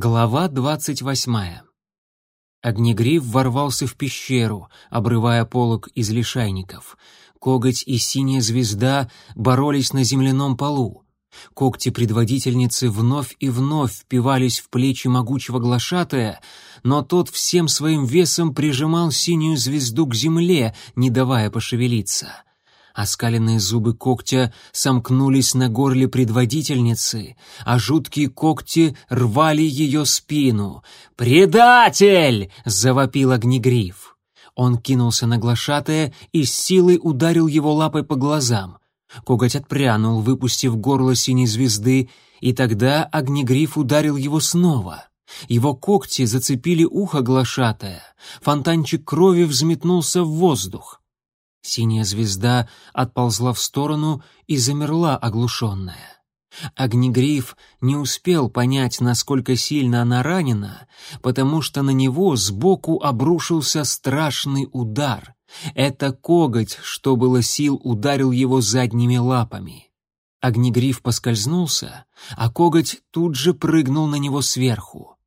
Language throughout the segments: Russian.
Глава двадцать восьмая. Огнегриф ворвался в пещеру, обрывая полог из лишайников. Коготь и синяя звезда боролись на земляном полу. Когти предводительницы вновь и вновь впивались в плечи могучего глашатая, но тот всем своим весом прижимал синюю звезду к земле, не давая пошевелиться. Оскаленные зубы когтя сомкнулись на горле предводительницы, а жуткие когти рвали ее спину. «Предатель!» — завопил огнегриф. Он кинулся на глашатая и с силой ударил его лапой по глазам. Коготь отпрянул, выпустив горло синей звезды, и тогда огнегриф ударил его снова. Его когти зацепили ухо глашатая, фонтанчик крови взметнулся в воздух. Синяя звезда отползла в сторону и замерла оглушенная. Огнегриф не успел понять, насколько сильно она ранена, потому что на него сбоку обрушился страшный удар. Это коготь, что было сил, ударил его задними лапами. Огнегриф поскользнулся, а коготь тут же прыгнул на него сверху.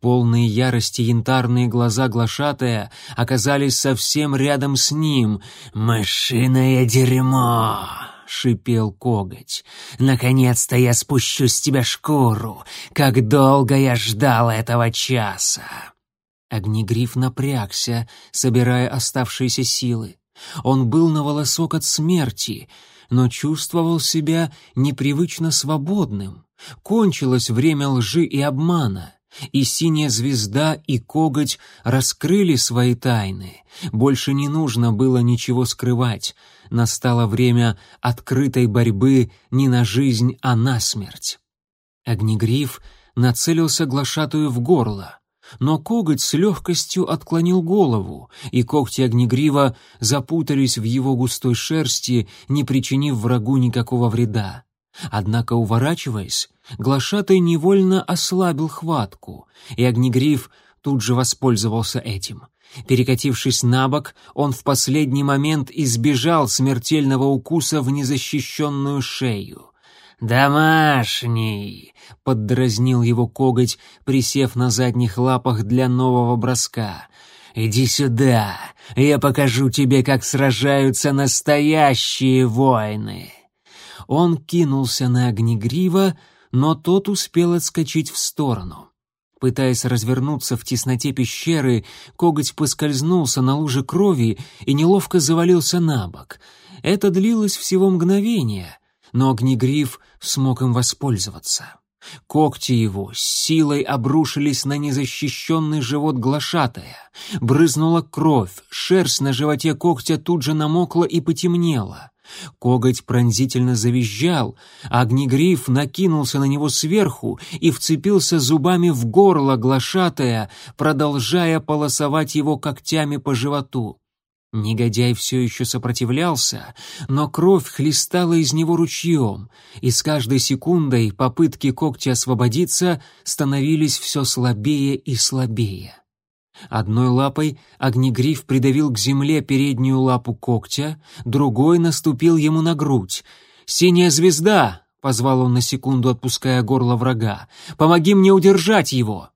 Полные ярости янтарные глаза глашатая оказались совсем рядом с ним. «Мышиное дерьмо!» — шипел коготь. «Наконец-то я спущу с тебя шкуру! Как долго я ждал этого часа!» Огнегриф напрягся, собирая оставшиеся силы. Он был на волосок от смерти, но чувствовал себя непривычно свободным. Кончилось время лжи и обмана — и синяя звезда, и коготь раскрыли свои тайны. Больше не нужно было ничего скрывать. Настало время открытой борьбы не на жизнь, а на смерть. Огнегриф нацелился глашатую в горло. Но коготь с легкостью отклонил голову, и когти огнегрива запутались в его густой шерсти, не причинив врагу никакого вреда. Однако, уворачиваясь, глашатай невольно ослабил хватку, и Огнегриф тут же воспользовался этим. Перекатившись на бок, он в последний момент избежал смертельного укуса в незащищенную шею. «Домашний!» — поддразнил его коготь, присев на задних лапах для нового броска. «Иди сюда, я покажу тебе, как сражаются настоящие воины!» Он кинулся на огнегрива, но тот успел отскочить в сторону. Пытаясь развернуться в тесноте пещеры, коготь поскользнулся на луже крови и неловко завалился на бок. Это длилось всего мгновение, но огнегриф смог им воспользоваться. Когти его с силой обрушились на незащищенный живот глашатая. Брызнула кровь, шерсть на животе когтя тут же намокла и потемнела. Коготь пронзительно завизжал, а огнегриф накинулся на него сверху и вцепился зубами в горло глашатая, продолжая полосовать его когтями по животу. Негодяй все еще сопротивлялся, но кровь хлестала из него ручьем, и с каждой секундой попытки когтя освободиться становились все слабее и слабее. Одной лапой огнегриф придавил к земле переднюю лапу когтя, другой наступил ему на грудь. «Синяя звезда!» — позвал он на секунду, отпуская горло врага. «Помоги мне удержать его!»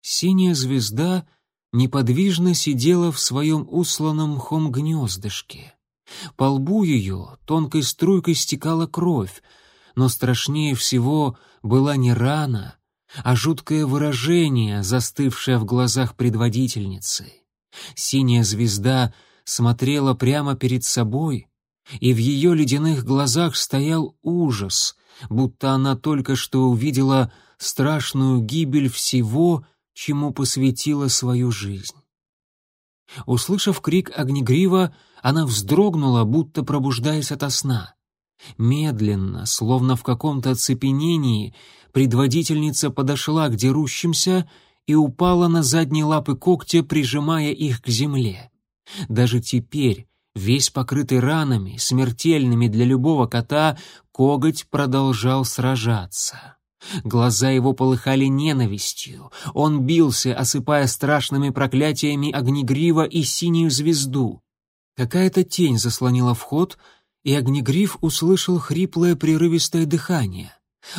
Синяя звезда неподвижно сидела в своем усланном мхом гнездышке. По лбу ее тонкой струйкой стекала кровь, но страшнее всего была не рана, а жуткое выражение, застывшее в глазах предводительницы. Синяя звезда смотрела прямо перед собой, и в ее ледяных глазах стоял ужас, будто она только что увидела страшную гибель всего, чему посвятила свою жизнь. Услышав крик огнегрива, она вздрогнула, будто пробуждаясь ото сна. Медленно, словно в каком-то оцепенении, предводительница подошла к дерущимся и упала на задние лапы когтя, прижимая их к земле. Даже теперь, весь покрытый ранами, смертельными для любого кота, коготь продолжал сражаться. Глаза его полыхали ненавистью. Он бился, осыпая страшными проклятиями огнегрива и синюю звезду. Какая-то тень заслонила вход — и Огнегриф услышал хриплое прерывистое дыхание.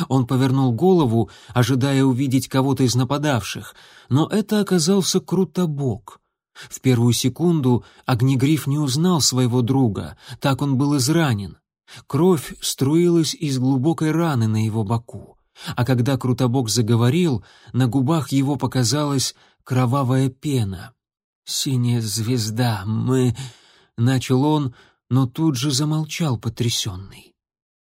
Он повернул голову, ожидая увидеть кого-то из нападавших, но это оказался Крутобок. В первую секунду Огнегриф не узнал своего друга, так он был изранен. Кровь струилась из глубокой раны на его боку, а когда Крутобок заговорил, на губах его показалась кровавая пена. «Синяя звезда, мы...» — начал он, но тут же замолчал потрясенный.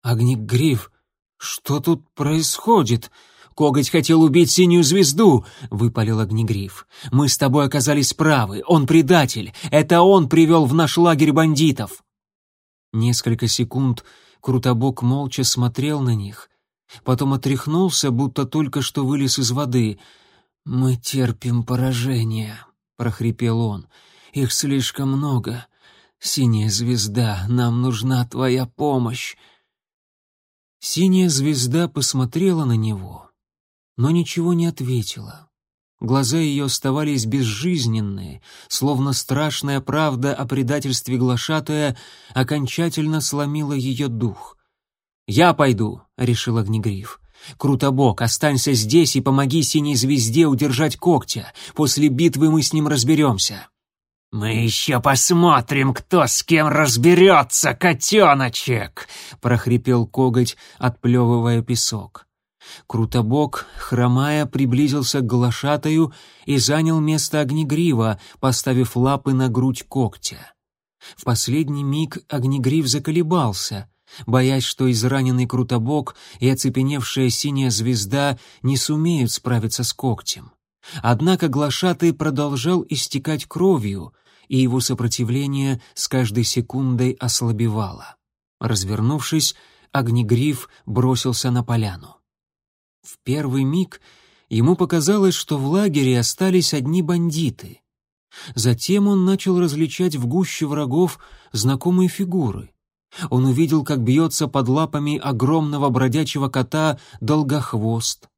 «Огнегриф, что тут происходит?» Коготь хотел убить синюю звезду!» — выпалил Огнегриф. «Мы с тобой оказались правы. Он предатель. Это он привел в наш лагерь бандитов!» Несколько секунд Крутобок молча смотрел на них, потом отряхнулся, будто только что вылез из воды. «Мы терпим поражение», — прохрипел он. «Их слишком много. Синяя звезда, нам нужна твоя помощь». Синяя звезда посмотрела на него, но ничего не ответила. Глаза ее оставались безжизненные, словно страшная правда о предательстве глашатая окончательно сломила ее дух. «Я пойду», — решил Огнегриф. «Крутобок, останься здесь и помоги синей звезде удержать когтя. После битвы мы с ним разберемся». «Мы еще посмотрим, кто с кем разберется, котеночек!» — прохрипел коготь, отплевывая песок. Крутобок, хромая, приблизился к глашатаю и занял место огнегрива, поставив лапы на грудь когтя. В последний миг огнегрив заколебался, боясь, что израненный Крутобок и оцепеневшая синяя звезда не сумеют справиться с когтем. Однако глашатый продолжал истекать кровью, и его сопротивление с каждой секундой ослабевало. Развернувшись, огнегриф бросился на поляну. В первый миг ему показалось, что в лагере остались одни бандиты. Затем он начал различать в гуще врагов знакомые фигуры. Он увидел, как бьется под лапами огромного бродячего кота долгохвост,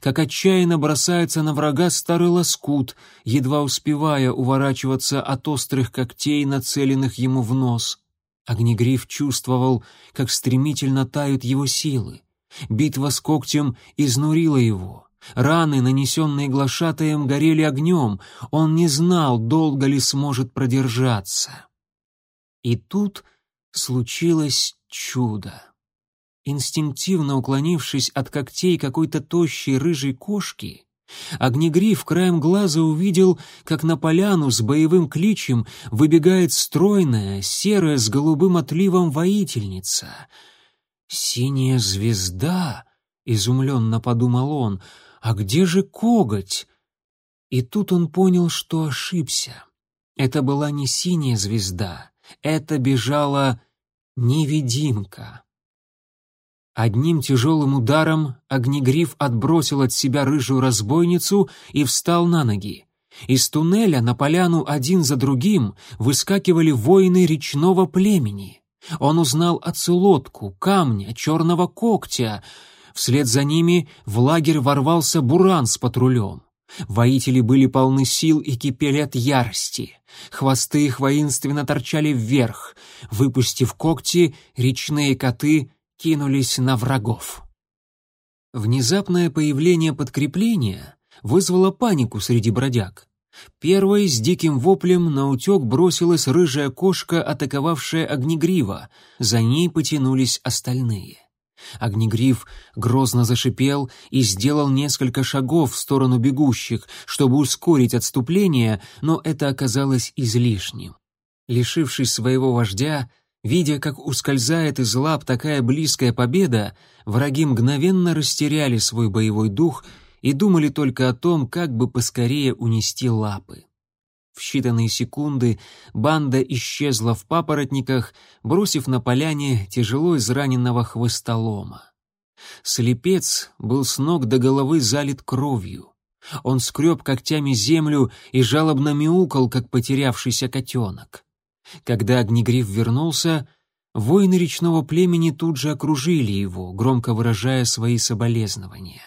как отчаянно бросается на врага старый лоскут, едва успевая уворачиваться от острых когтей, нацеленных ему в нос. Огнегриф чувствовал, как стремительно тают его силы. Битва с когтем изнурила его. Раны, нанесенные глашатаем, горели огнем. Он не знал, долго ли сможет продержаться. И тут случилось чудо. Инстинктивно уклонившись от когтей какой-то тощей рыжей кошки, Огнегриф краем глаза увидел, как на поляну с боевым кличем выбегает стройная, серая с голубым отливом воительница — «Синяя звезда?» — изумленно подумал он. «А где же коготь?» И тут он понял, что ошибся. Это была не синяя звезда, это бежала невидимка. Одним тяжелым ударом огнегриф отбросил от себя рыжую разбойницу и встал на ноги. Из туннеля на поляну один за другим выскакивали воины речного племени. Он узнал оцелотку, камня, черного когтя. Вслед за ними в лагерь ворвался буран с патрулем. Воители были полны сил и кипели от ярости. Хвосты их воинственно торчали вверх. Выпустив когти, речные коты кинулись на врагов. Внезапное появление подкрепления вызвало панику среди бродяг. Первой с диким воплем на утек бросилась рыжая кошка, атаковавшая Огнегрива. За ней потянулись остальные. Огнегрив грозно зашипел и сделал несколько шагов в сторону бегущих, чтобы ускорить отступление, но это оказалось излишним. Лишившись своего вождя, видя, как ускользает из лап такая близкая победа, враги мгновенно растеряли свой боевой дух — и думали только о том, как бы поскорее унести лапы. В считанные секунды банда исчезла в папоротниках, бросив на поляне тяжело израненного хвостолома. Слепец был с ног до головы залит кровью. Он скреб когтями землю и жалобно мяукал, как потерявшийся котенок. Когда Огнегриф вернулся, воины речного племени тут же окружили его, громко выражая свои соболезнования.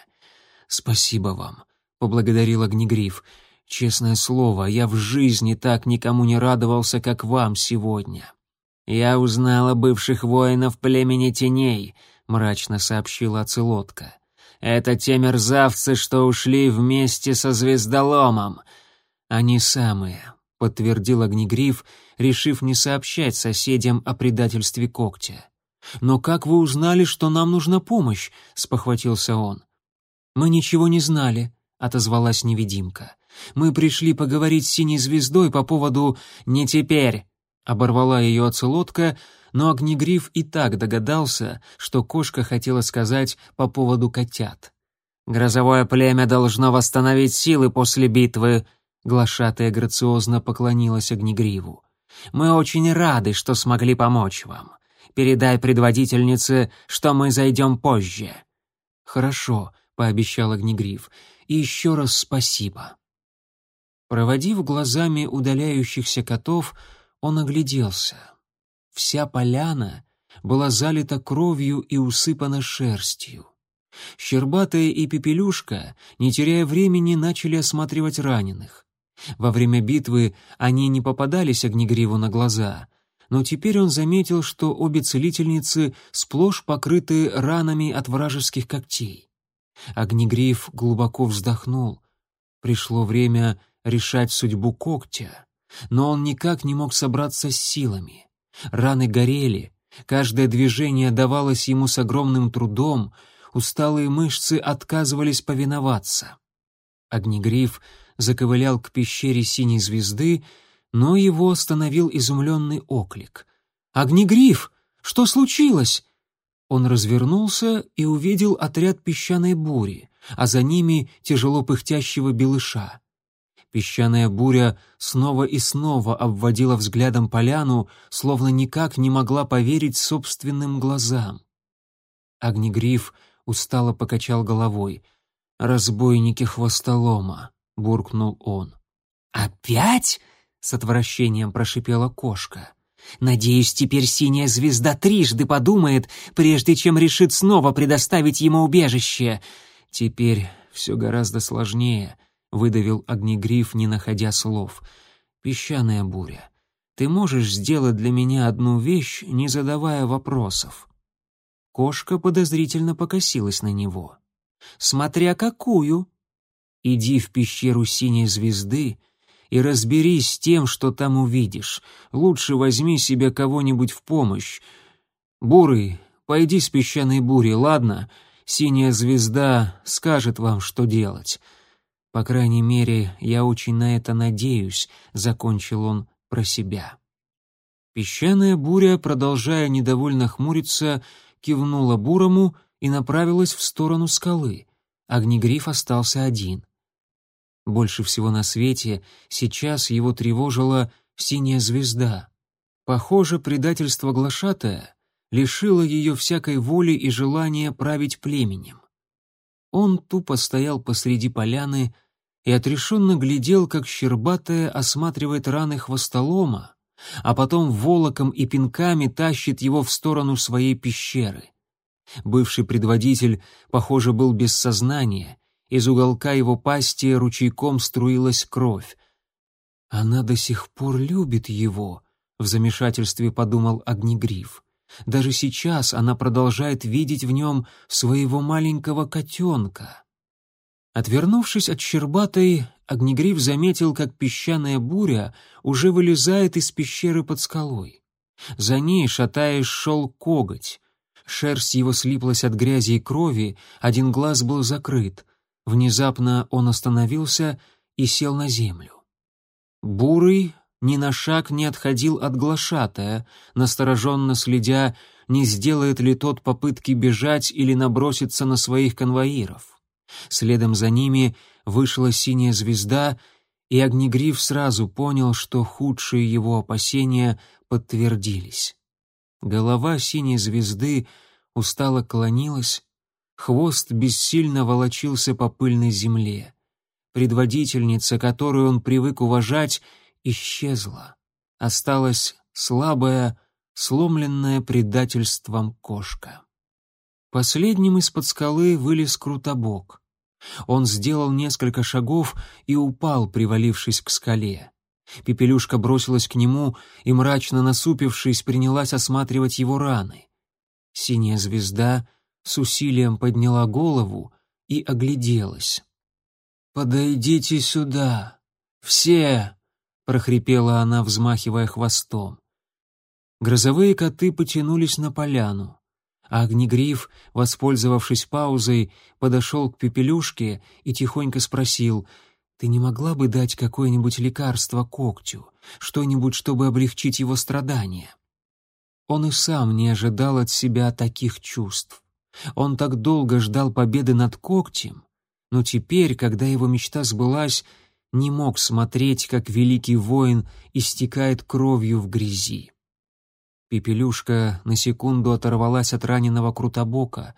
«Спасибо вам», — поблагодарил Огнегриф. «Честное слово, я в жизни так никому не радовался, как вам сегодня». «Я узнал о бывших воинов племени теней», —— мрачно сообщила Оцелотка. «Это те мерзавцы, что ушли вместе со звездоломом». «Они самые», — подтвердил Огнегриф, решив не сообщать соседям о предательстве когтя. «Но как вы узнали, что нам нужна помощь?» — спохватился он. «Мы ничего не знали», — отозвалась невидимка. «Мы пришли поговорить с синей звездой по поводу «не теперь», — оборвала ее оцелотка, но Огнегриф и так догадался, что кошка хотела сказать по поводу котят. «Грозовое племя должно восстановить силы после битвы», — глашатая грациозно поклонилась Огнегриву. «Мы очень рады, что смогли помочь вам. Передай предводительнице, что мы зайдем позже». «Хорошо», — пообещал Огнегриф, — «и еще раз спасибо». Проводив глазами удаляющихся котов, он огляделся. Вся поляна была залита кровью и усыпана шерстью. Щербатая и Пепелюшка, не теряя времени, начали осматривать раненых. Во время битвы они не попадались Огнегриву на глаза, но теперь он заметил, что обе целительницы сплошь покрыты ранами от вражеских когтей. Огнегриф глубоко вздохнул. Пришло время решать судьбу когтя, но он никак не мог собраться с силами. Раны горели, каждое движение давалось ему с огромным трудом, усталые мышцы отказывались повиноваться. Огнегриф заковылял к пещере синей звезды, но его остановил изумленный оклик. «Огнегриф! Что случилось?» Он развернулся и увидел отряд песчаной бури, а за ними тяжело пыхтящего белыша. Песчаная буря снова и снова обводила взглядом поляну, словно никак не могла поверить собственным глазам. Огнегриф устало покачал головой. «Разбойники хвостолома», — буркнул он. «Опять?» — с отвращением прошипела кошка. «Надеюсь, теперь синяя звезда трижды подумает, прежде чем решит снова предоставить ему убежище. Теперь все гораздо сложнее», — выдавил огнегриф, не находя слов. «Песчаная буря, ты можешь сделать для меня одну вещь, не задавая вопросов?» Кошка подозрительно покосилась на него. «Смотря какую!» «Иди в пещеру синей звезды и разберись с тем, что там увидишь. Лучше возьми себе кого-нибудь в помощь. Бурый, пойди с песчаной бури, ладно? Синяя звезда скажет вам, что делать». По крайней мере, я очень на это надеюсь, закончил он про себя. Песчаная буря, продолжая недовольно хмуриться, кивнула бурому и направилась в сторону скалы. Огнегриф остался один. Больше всего на свете сейчас его тревожила синяя звезда. Похоже, предательство глашатая лишило ее всякой воли и желания править племенем. Он тупо стоял посреди поляны, и отрешенно глядел, как Щербатая осматривает раны хвостолома, а потом волоком и пинками тащит его в сторону своей пещеры. Бывший предводитель, похоже, был без сознания, из уголка его пасти ручейком струилась кровь. «Она до сих пор любит его», — в замешательстве подумал Огнегриф. «Даже сейчас она продолжает видеть в нем своего маленького котенка». Отвернувшись от Щербатой, Огнегриф заметил, как песчаная буря уже вылезает из пещеры под скалой. За ней, шатаясь, шел коготь. Шерсть его слиплась от грязи и крови, один глаз был закрыт. Внезапно он остановился и сел на землю. Бурый ни на шаг не отходил от глашатая, настороженно следя, не сделает ли тот попытки бежать или наброситься на своих конвоиров. Следом за ними вышла синяя звезда, и Огнегриф сразу понял, что худшие его опасения подтвердились. Голова синей звезды устало клонилась, хвост бессильно волочился по пыльной земле. Предводительница, которую он привык уважать, исчезла. Осталась слабая, сломленная предательством кошка. Последним из-под скалы вылез Крутобок. Он сделал несколько шагов и упал, привалившись к скале. Пепелюшка бросилась к нему и, мрачно насупившись, принялась осматривать его раны. Синяя звезда с усилием подняла голову и огляделась. «Подойдите сюда! Все!» — прохрипела она, взмахивая хвостом. Грозовые коты потянулись на поляну, а Огнегриф, воспользовавшись паузой, подошел к Пепелюшке и тихонько спросил, «Ты не могла бы дать какое-нибудь лекарство когтю, что-нибудь, чтобы облегчить его страдания?» Он и сам не ожидал от себя таких чувств. Он так долго ждал победы над когтем, но теперь, когда его мечта сбылась, не мог смотреть, как великий воин истекает кровью в грязи. Пепелюшка на секунду оторвалась от раненого Крутобока.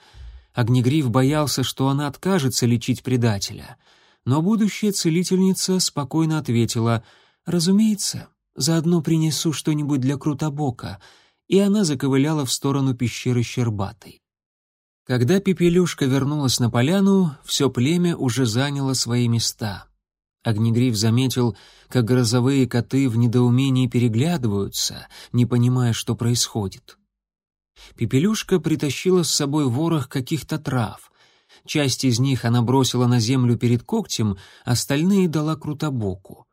Огнегриф боялся, что она откажется лечить предателя. Но будущая целительница спокойно ответила, «Разумеется, заодно принесу что-нибудь для Крутобока», и она заковыляла в сторону пещеры Щербатой. Когда Пепелюшка вернулась на поляну, все племя уже заняло свои места. Огнегриф заметил, как грозовые коты в недоумении переглядываются, не понимая, что происходит. Пепелюшка притащила с собой ворох каких-то трав. Часть из них она бросила на землю перед когтем, остальные дала Крутобоку.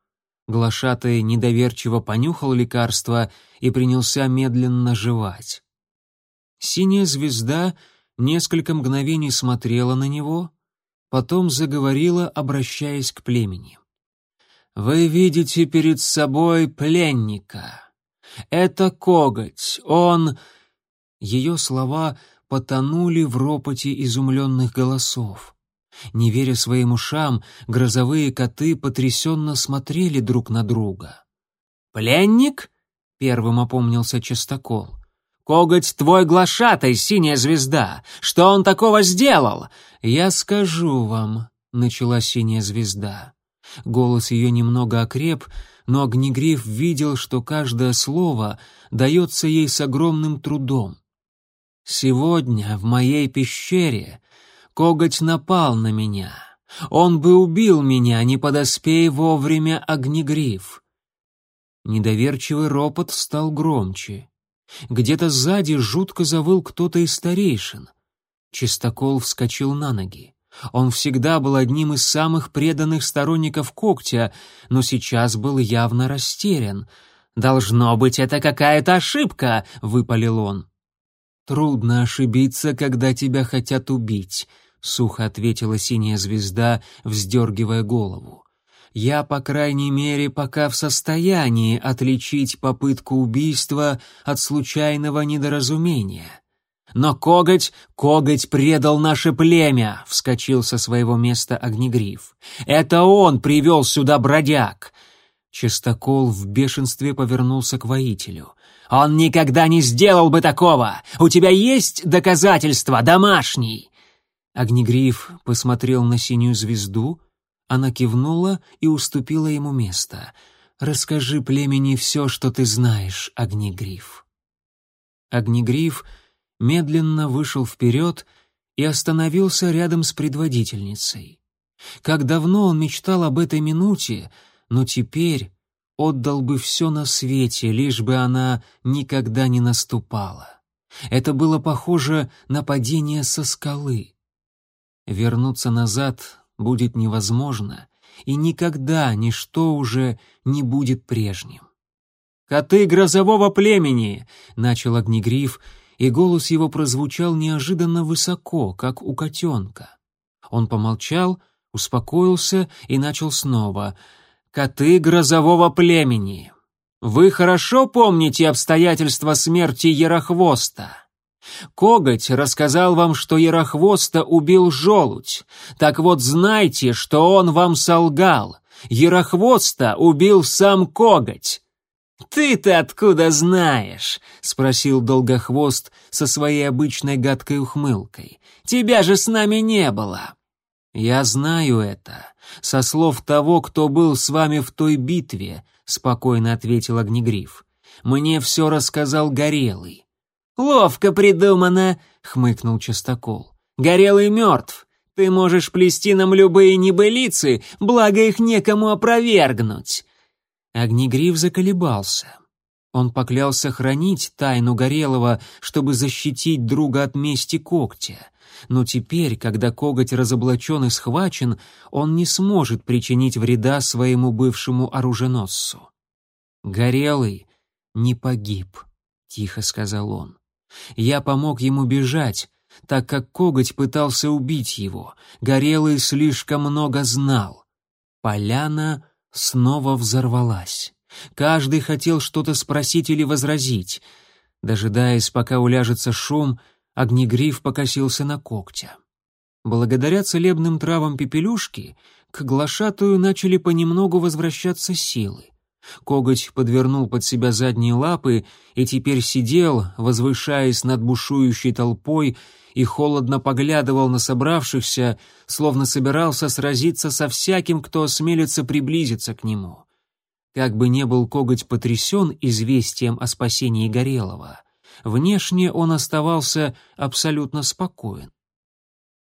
Глашатай недоверчиво понюхал лекарство и принялся медленно жевать. Синяя звезда несколько мгновений смотрела на него, потом заговорила, обращаясь к племени. «Вы видите перед собой пленника. Это коготь, он...» Ее слова потонули в ропоте изумленных голосов. Не веря своим ушам, грозовые коты потрясенно смотрели друг на друга. «Пленник?» — первым опомнился Частокол. «Коготь твой глашатай, синяя звезда! Что он такого сделал?» «Я скажу вам», — начала синяя звезда. Голос ее немного окреп, но Огнегриф видел, что каждое слово дается ей с огромным трудом. «Сегодня в моей пещере коготь напал на меня. Он бы убил меня, не подоспей вовремя Огнегриф». Недоверчивый ропот стал громче. Где-то сзади жутко завыл кто-то из старейшин. Чистокол вскочил на ноги. Он всегда был одним из самых преданных сторонников когтя, но сейчас был явно растерян. «Должно быть, это какая-то ошибка!» — выпалил он. «Трудно ошибиться, когда тебя хотят убить», — сухо ответила синяя звезда, вздергивая голову. Я, по крайней мере, пока в состоянии отличить попытку убийства от случайного недоразумения. Но коготь, коготь предал наше племя, вскочил со своего места огнегриф. Это он привел сюда бродяг. Чистокол в бешенстве повернулся к воителю. Он никогда не сделал бы такого. У тебя есть доказательства, домашний? Огнегриф посмотрел на синюю звезду, она кивнула и уступила ему место. «Расскажи племени все, что ты знаешь, Огнегриф». Огнегриф медленно вышел вперед и остановился рядом с предводительницей. Как давно он мечтал об этой минуте, но теперь отдал бы все на свете, лишь бы она никогда не наступала. Это было похоже на падение со скалы. Вернуться назад будет невозможно, и никогда ничто уже не будет прежним. «Коты грозового племени!» — начал Огнегриф, и голос его прозвучал неожиданно высоко, как у котенка. Он помолчал, успокоился и начал снова. «Коты грозового племени! Вы хорошо помните обстоятельства смерти Ярохвоста?» Коготь рассказал вам, что Ярохвоста убил желудь. Так вот знайте, что он вам солгал. Ярохвоста убил сам Коготь. «Ты-то откуда знаешь?» — спросил Долгохвост со своей обычной гадкой ухмылкой. «Тебя же с нами не было». «Я знаю это. Со слов того, кто был с вами в той битве», — спокойно ответил Огнегриф. «Мне все рассказал Горелый. «Ловко придумано», — хмыкнул Частокол. «Горелый мертв. Ты можешь плести нам любые небылицы, благо их некому опровергнуть». Огнегриф заколебался. Он поклялся хранить тайну Горелого, чтобы защитить друга от мести когтя. но теперь, когда коготь разоблачен и схвачен, он не сможет причинить вреда своему бывшему оруженосцу. «Горелый не погиб», — тихо сказал он. «Я помог ему бежать, так как коготь пытался убить его. Горелый слишком много знал». Поляна снова взорвалась. Каждый хотел что-то спросить или возразить. Дожидаясь, пока уляжется шум, Огнегриф покосился на когтя. Благодаря целебным травам пепелюшки к глашатую начали понемногу возвращаться силы. Коготь подвернул под себя задние лапы и теперь сидел, возвышаясь над бушующей толпой, и холодно поглядывал на собравшихся, словно собирался сразиться со всяким, кто осмелится приблизиться к нему. Как бы не был коготь потрясен известием о спасении Горелого, Внешне он оставался абсолютно спокоен.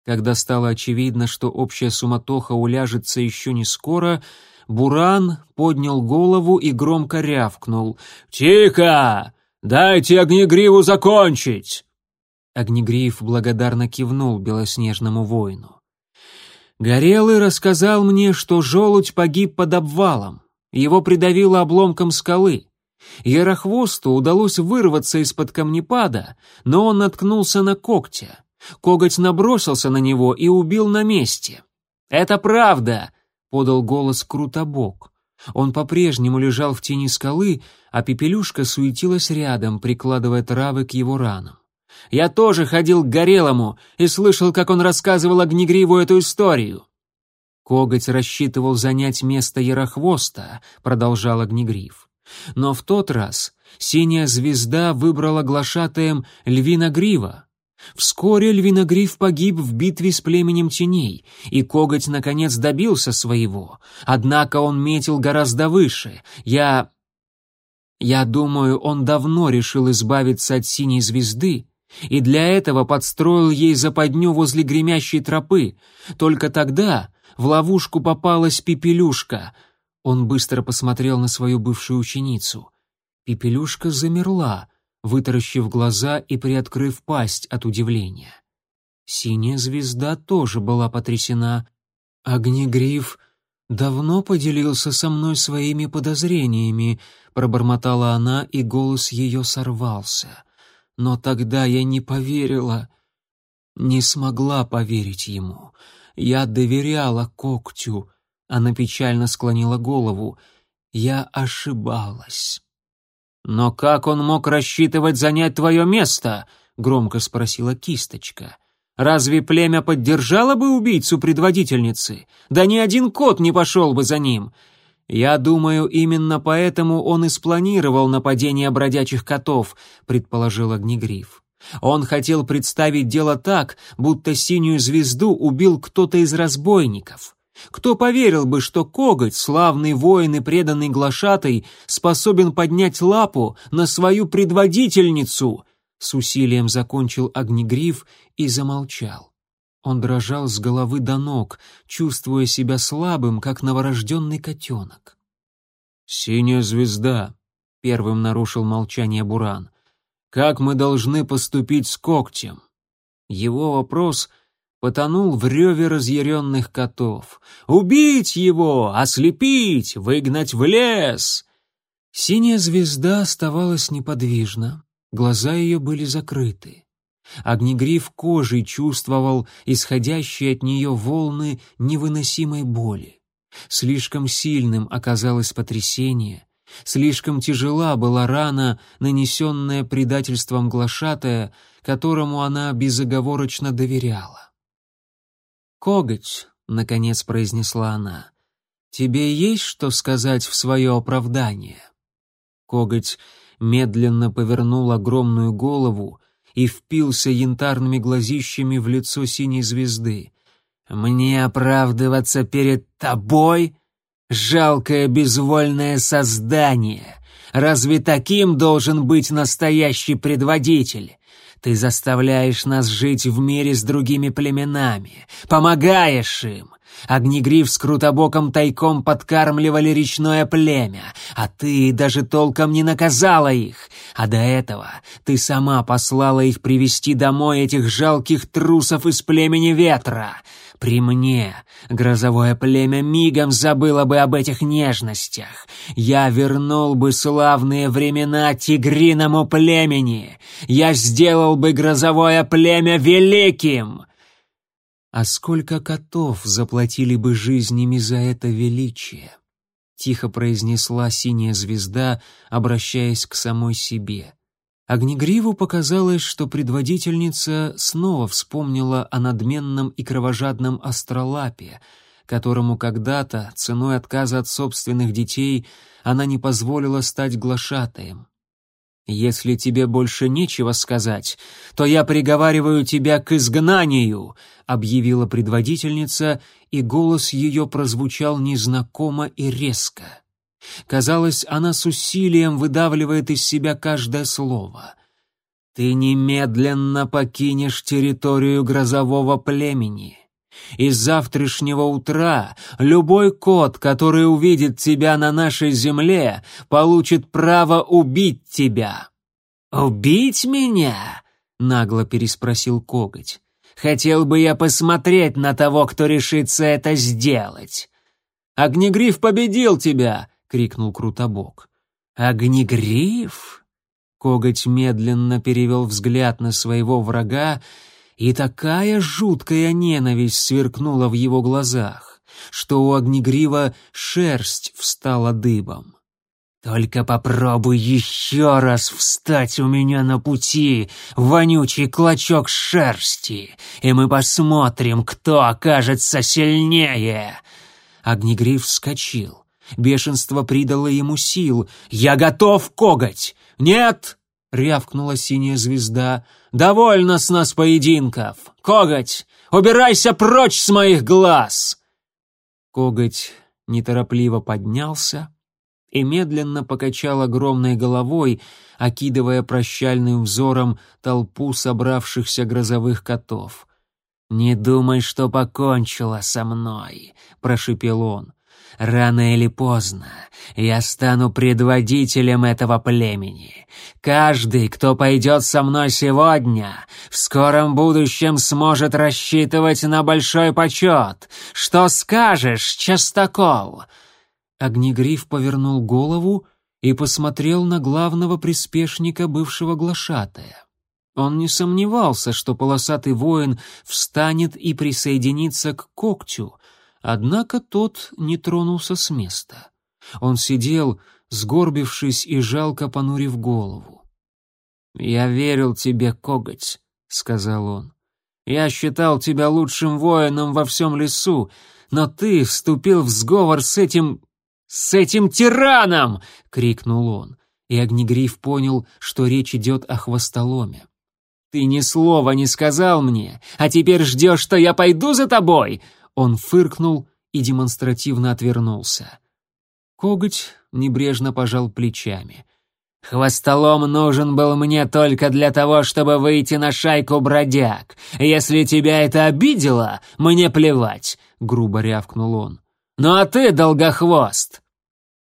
Когда стало очевидно, что общая суматоха уляжется еще не скоро, Буран поднял голову и громко рявкнул. «Тихо! Дайте Огнегриву закончить!» Огнегрив благодарно кивнул белоснежному воину. Горелый рассказал мне, что желудь погиб под обвалом. Его придавило обломком скалы. Ярохвосту удалось вырваться из-под камнепада, но он наткнулся на когтя. Коготь набросился на него и убил на месте. «Это правда!» — подал голос Крутобок. Он по-прежнему лежал в тени скалы, а Пепелюшка суетилась рядом, прикладывая травы к его ранам. «Я тоже ходил к Горелому и слышал, как он рассказывал Огнегриву эту историю». «Коготь рассчитывал занять место Ярохвоста», — продолжал Огнегрив. Но в тот раз синяя звезда выбрала глашатаем Львина Грива. Вскоре Львина Грив погиб в битве с племенем теней, и коготь наконец добился своего. Однако он метил гораздо выше. Я... Я думаю, он давно решил избавиться от синей звезды, и для этого подстроил ей западню возле гремящей тропы. Только тогда в ловушку попалась пепелюшка — он быстро посмотрел на свою бывшую ученицу. Пепелюшка замерла, вытаращив глаза и приоткрыв пасть от удивления. Синяя звезда тоже была потрясена. «Огнегриф давно поделился со мной своими подозрениями», пробормотала она, и голос ее сорвался. «Но тогда я не поверила, не смогла поверить ему. Я доверяла когтю, она печально склонила голову. «Я ошибалась». «Но как он мог рассчитывать занять твое место?» — громко спросила кисточка. «Разве племя поддержало бы убийцу предводительницы? Да ни один кот не пошел бы за ним. Я думаю, именно поэтому он и спланировал нападение бродячих котов», — предположил Огнегриф. Он хотел представить дело так, будто синюю звезду убил кто-то из разбойников. Кто поверил бы, что коготь, славный воин и преданный глашатай, способен поднять лапу на свою предводительницу? С усилием закончил огнегриф и замолчал. Он дрожал с головы до ног, чувствуя себя слабым, как новорожденный котенок. «Синяя звезда», — первым нарушил молчание Буран. «Как мы должны поступить с когтем?» Его вопрос — потонул в реве разъяренных котов. «Убить его! Ослепить! Выгнать в лес!» Синяя звезда оставалась неподвижна, глаза ее были закрыты. Огнегриф кожей чувствовал исходящие от нее волны невыносимой боли. Слишком сильным оказалось потрясение, слишком тяжела была рана, нанесенная предательством глашатая, которому она безоговорочно доверяла. «Коготь», — наконец произнесла она, — «тебе есть что сказать в свое оправдание?» Коготь медленно повернул огромную голову и впился янтарными глазищами в лицо синей звезды. «Мне оправдываться перед тобой? Жалкое безвольное создание! Разве таким должен быть настоящий предводитель? Ты заставляешь нас жить в мире с другими племенами, помогаешь им. Огнегриф с Крутобоком тайком подкармливали речное племя, а ты даже толком не наказала их. А до этого ты сама послала их привести домой этих жалких трусов из племени ветра. При мне грозовое племя мигом забыло бы об этих нежностях. Я вернул бы славные времена тигриному племени. Я сделал бы грозовое племя великим. А сколько котов заплатили бы жизнями за это величие? Тихо произнесла синяя звезда, обращаясь к самой себе. Огнегриву показалось, что предводительница снова вспомнила о надменном и кровожадном астролапе, которому когда-то, ценой отказа от собственных детей, она не позволила стать глашатаем. «Если тебе больше нечего сказать, то я приговариваю тебя к изгнанию», — объявила предводительница, и голос ее прозвучал незнакомо и резко. Казалось, она с усилием выдавливает из себя каждое слово. «Ты немедленно покинешь территорию грозового племени. И с завтрашнего утра любой кот, который увидит тебя на нашей земле, получит право убить тебя». «Убить меня?» — нагло переспросил коготь. «Хотел бы я посмотреть на того, кто решится это сделать». «Огнегриф победил тебя!» Крикнул Крутобок. «Огнегриф?» Коготь медленно перевел взгляд на своего врага, и такая жуткая ненависть сверкнула в его глазах, что у Огнегрива шерсть встала дыбом. «Только попробуй еще раз встать у меня на пути, вонючий клочок шерсти, и мы посмотрим, кто окажется сильнее!» Огнегриф вскочил. Бешенство придало ему сил. «Я готов, коготь!» «Нет!» — рявкнула синяя звезда. «Довольно с нас поединков! Коготь, убирайся прочь с моих глаз!» Коготь неторопливо поднялся и медленно покачал огромной головой, окидывая прощальным взором толпу собравшихся грозовых котов. «Не думай, что покончила со мной», — прошипел он. Рано или поздно я стану предводителем этого племени. Каждый, кто пойдет со мной сегодня, в скором будущем сможет рассчитывать на большой почет. Что скажешь, частокол?» Огнегриф повернул голову и посмотрел на главного приспешника бывшего глашатая. Он не сомневался, что полосатый воин встанет и присоединится к когтю — Однако тот не тронулся с места. Он сидел, сгорбившись и жалко понурив голову. «Я верил тебе, коготь», — сказал он. «Я считал тебя лучшим воином во всем лесу, но ты вступил в сговор с этим... с этим тираном!» — крикнул он. И Огнегриф понял, что речь идет о хвостоломе. «Ты ни слова не сказал мне, а теперь ждешь, что я пойду за тобой!» Он фыркнул и демонстративно отвернулся. Коготь небрежно пожал плечами. «Хвостолом нужен был мне только для того, чтобы выйти на шайку бродяг. Если тебя это обидело, мне плевать», — грубо рявкнул он. «Ну а ты, Долгохвост!»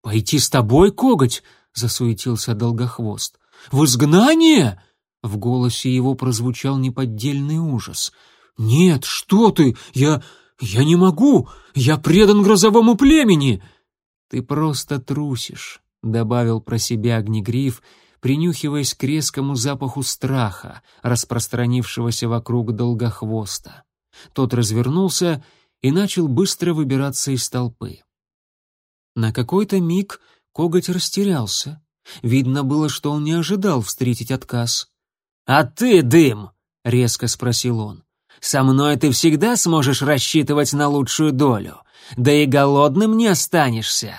«Пойти с тобой, Коготь?» — засуетился Долгохвост. «В изгнание?» В голосе его прозвучал неподдельный ужас. «Нет, что ты! Я... «Я не могу! Я предан грозовому племени!» «Ты просто трусишь», — добавил про себя Огнегриф, принюхиваясь к резкому запаху страха, распространившегося вокруг долгохвоста. Тот развернулся и начал быстро выбираться из толпы. На какой-то миг коготь растерялся. Видно было, что он не ожидал встретить отказ. «А ты, дым!» — резко спросил он. Со мной ты всегда сможешь рассчитывать на лучшую долю, да и голодным не останешься».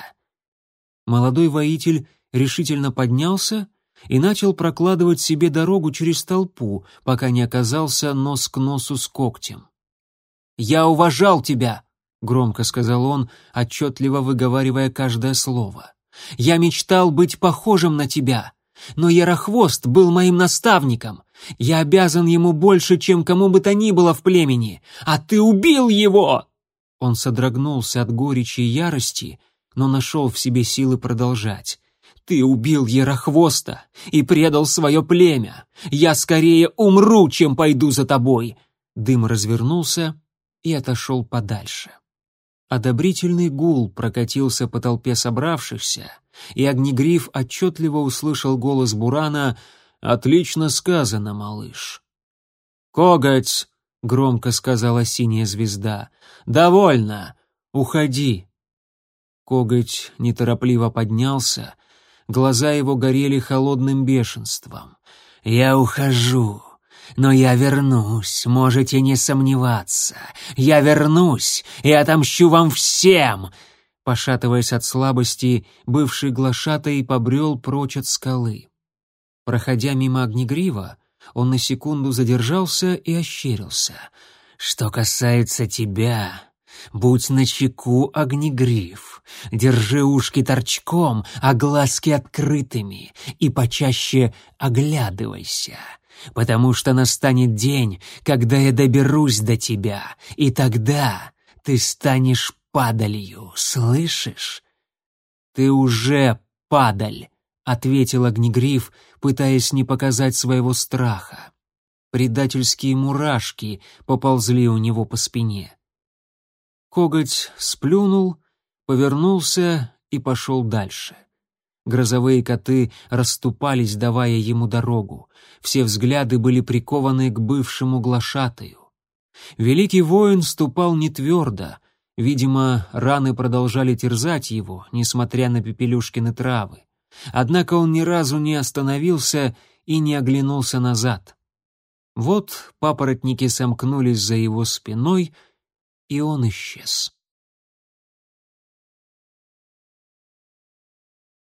Молодой воитель решительно поднялся и начал прокладывать себе дорогу через толпу, пока не оказался нос к носу с когтем. «Я уважал тебя», — громко сказал он, отчетливо выговаривая каждое слово. «Я мечтал быть похожим на тебя, но Ярохвост был моим наставником. Я обязан ему больше, чем кому бы то ни было в племени. А ты убил его!» Он содрогнулся от горечи и ярости, но нашел в себе силы продолжать. «Ты убил Ярохвоста и предал свое племя! Я скорее умру, чем пойду за тобой!» Дым развернулся и отошел подальше. Одобрительный гул прокатился по толпе собравшихся, и Огнегриф отчетливо услышал голос Бурана «Отлично сказано, малыш». «Коготь!» — громко сказала синяя звезда. «Довольно! Уходи!» Коготь неторопливо поднялся, глаза его горели холодным бешенством. «Я ухожу!» Но я вернусь, можете не сомневаться. Я вернусь и отомщу вам всем!» Пошатываясь от слабости, бывший глашатай побрел прочь от скалы. Проходя мимо огнегрива, он на секунду задержался и ощерился. «Что касается тебя, будь начеку, огнегриф, держи ушки торчком, а глазки открытыми, и почаще оглядывайся потому что настанет день, когда я доберусь до тебя, и тогда ты станешь падалью, слышишь? Ты уже падаль, ответил Огнегриф, пытаясь не показать своего страха. Предательские мурашки поползли у него по спине. Коготь сплюнул, повернулся и пошел дальше. Грозовые коты расступались, давая ему дорогу. Все взгляды были прикованы к бывшему глашатаю. Великий воин ступал не твердо. Видимо, раны продолжали терзать его, несмотря на пепелюшкины травы. Однако он ни разу не остановился и не оглянулся назад. Вот папоротники сомкнулись за его спиной, и он исчез.